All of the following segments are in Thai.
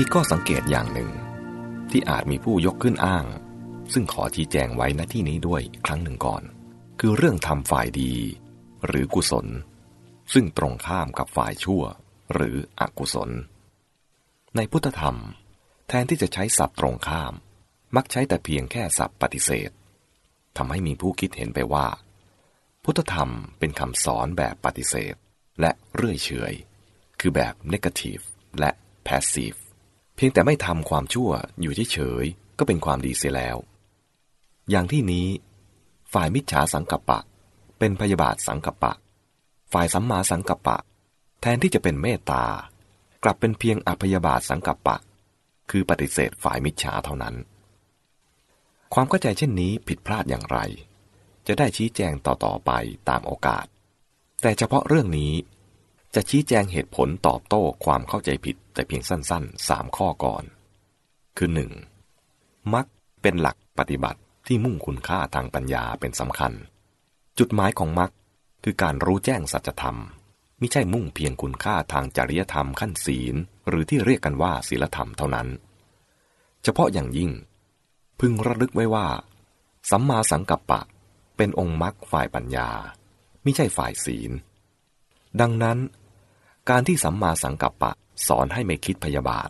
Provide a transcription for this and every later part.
มีข้อสังเกตอย่างหนึ่ง ที่อาจมีผู้ยกขึ้นอ้าง ซึ่งขอชี้แจงไว้ณที่นี้ด้วยครั้งหนึ่งก่อน คือเรื่องทำฝ่ายดี หรือกุศล ซึ่งตรงข้ามกับฝ่ายชั่ว หรืออกุศล ในพุทธธรรม แทนที่จะใช้ศัพท์ตรงข้าม มักใช้แต่เพียงแค่ศัพท์ปฏิเสธทำให้มีผู้คิดเห็นไปว่า พุทธธรรมเป็นคำสอนแบบปฏิเสธ และเรื่อยเฉย คือแบบ negative และ passive เพียงแต่ไม่ทำความชั่วอยู่เฉยๆก็เป็นความดีเสียแล้ว อย่างที่นี้ ฝ่ายมิจฉาสังกัปปะ เป็นพยาบาทสังกัปปะ ฝ่ายสัมมาสังกัปปะ แทนที่จะเป็นเมตตากลับเป็นเพียงอภยาบาทสังกัปปะ คือปฏิเสธฝ่ายมิจฉาเท่านั้น ความเข้าใจเช่นนี้ผิดพลาดอย่างไร จะได้ชี้แจงต่อๆไปตามโอกาส แต่เฉพาะเรื่องนี้ จะชี้แจงเหตุผลตอบโต้ความเข้าใจผิดแต่เพียงสั้นๆสามข้อก่อน คือหนึ่งมักเป็นหลักปฏิบัติที่มุ่งคุณค่าทางปัญญาเป็นสำคัญ จุดหมายของมักคือการรู้แจ้งสัจธรรมไม่ใช่มุ่งเพียงคุณค่าทางจริยธรรมขั้นศีล หรือที่เรียกกันว่าศีลธรรมเท่านั้น เฉพาะอย่างยิ่ง พึงระลึกไว้ว่า สัมมาสังกัปปะ เป็นองค์มรรคฝ่ายปัญญา ไม่ใช่ฝ่ายศีล ดังนั้น การที่สัมมาสังกัปปะสอนให้ไม่คิดพยาบาท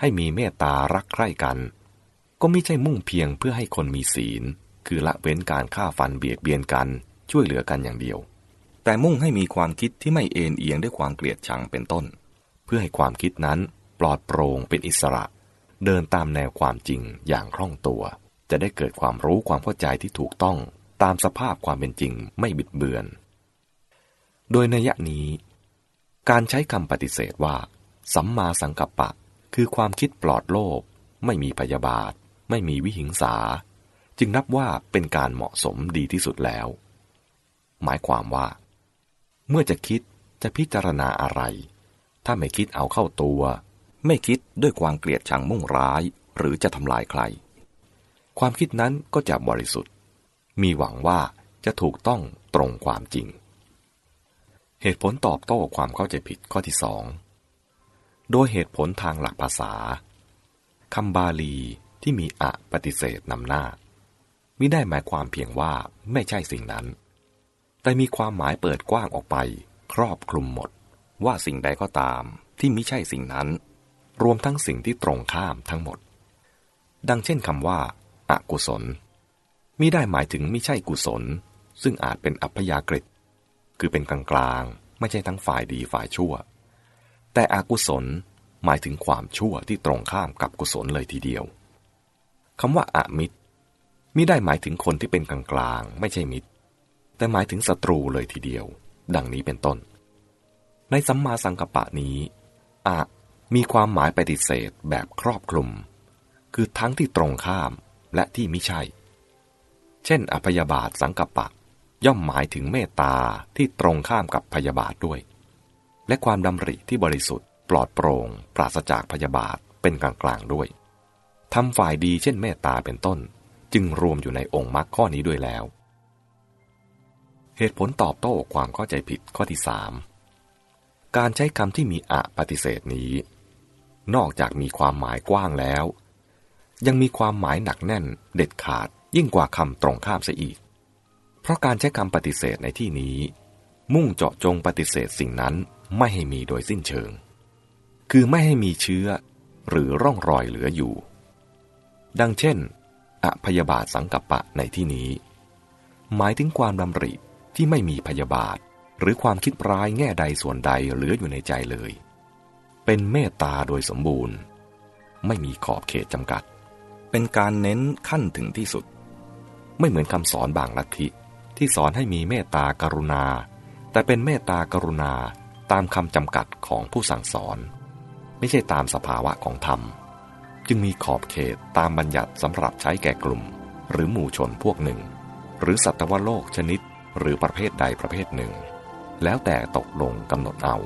ให้มีเมตตารักใคร่กัน ก็ไม่ใช่มุ่งเพียงเพื่อให้คนมีศีล คือละเว้นการฆ่าฟันเบียดเบียนกัน ช่วยเหลือกันอย่างเดียว แต่มุ่งให้มีความคิดที่ไม่เอ็นเอียงด้วยความเกลียดชังเป็นต้น เพื่อให้ความคิดนั้นปลอดโปร่งเป็นอิสระ เดินตามแนวความจริงอย่างคล่องตัว จะได้เกิดความรู้ความเข้าใจที่ถูกต้องตามสภาพความเป็นจริงไม่บิดเบือน โดยในยะนี้ การใช้คำปฏิเสธว่า สัมมาสังกัปปะ คือความคิดปลอดโลภไม่มีพยาบาท ไม่มีวิหิงสา จึงนับว่าเป็นการเหมาะสมดีที่สุดแล้ว หมายความว่า เมื่อจะคิดจะพิจารณาอะไร ถ้าไม่คิดเอาเข้าตัว ไม่คิดด้วยความเกลียดชังมุ่งร้าย หรือจะทำลายใคร ความคิดนั้นก็จะบริสุทธิ์ มีหวังว่าจะถูกต้องตรงความจริง เหตุผลตอบโต้ความเข้าใจผิดข้อที่สองโดยเหตุผลทางหลักภาษาคำบาลีที่มีอะปฏิเสธนำหน้ามิได้หมายความเพียงว่าไม่ใช่สิ่งนั้น แต่มีความหมายเปิดกว้างออกไป ครอบคลุมหมด ว่าสิ่งใดก็ตามที่ไม่ใช่สิ่งนั้น รวมทั้งสิ่งที่ตรงข้ามทั้งหมด ดังเช่นคำว่าอากุศลมิได้หมายถึงไม่ใช่กุศล ซึ่งอาจเป็นอัพยากฤิ คือเป็นกลางกลางไม่ใช่ทั้งฝ่ายดีฝ่ายชั่ว แต่อกุศลหมายถึงความชั่วที่ตรงข้ามกับกุศลเลยทีเดียวคำว่าอามิตรมิได้หมายถึงคนที่เป็นกลางกลางไม่ใช่มิตร แต่หมายถึงศัตรูเลยทีเดียว ดังนี้เป็นต้น ในสัมมาสังกัปปะนี้อะมีความหมายปฏิเสธแบบครอบคลุม คือทั้งที่ตรงข้ามและที่ไม่ใช่ เช่นอภยาบาทสังกัปปะ ย่อมหมายถึงเมตตาที่ตรงข้ามกับพยาบาทด้วย และความดำริที่บริสุทธิ์ปลอดโปร่งปราศจากพยาบาทเป็นกลางกลางด้วยทำฝ่ายดีเช่นเมตตาเป็นต้น จึงรวมอยู่ในองค์มรรคข้อนี้ด้วยแล้ว เหตุผลตอบโต้ความเข้าใจผิดข้อที่สามการใช้คำที่มีอะปฏิเสธนี้ นอกจากมีความหมายกว้างแล้ว ยังมีความหมายหนักแน่นเด็ดขาดยิ่งกว่าคำตรงข้ามเสียอีก เพราะการใช้คำปฏิเสธในที่นี้ มุ่งเจาะจงปฏิเสธสิ่งนั้นไม่ให้มีโดยสิ้นเชิง คือไม่ให้มีเชื้อ หรือร่องรอยเหลืออยู่ ดังเช่นอพยาบาทสังกัปปะในที่นี้ หมายถึงความดำริที่ไม่มีพยาบาท หรือความคิดร้ายแง่ใดส่วนใดเหลืออยู่ในใจเลย เป็นเมตตาโดยสมบูรณ์ ไม่มีขอบเขตจำกัด เป็นการเน้นขั้นถึงที่สุด ไม่เหมือนคำสอนบางลัทธิ ที่สอนให้มีเมตตากรุณา แต่เป็นเมตตากรุณาตามคำจำกัดของผู้สั่งสอน ไม่ใช่ตามสภาวะของธรรม จึงมีขอบเขตตามบัญญัติสำหรับใช้แก่กลุ่ม หรือหมู่ชนพวกหนึ่ง หรือสัตวโลกชนิดหรือประเภทใดประเภทหนึ่ง แล้วแต่ตกลงกำหนดเอา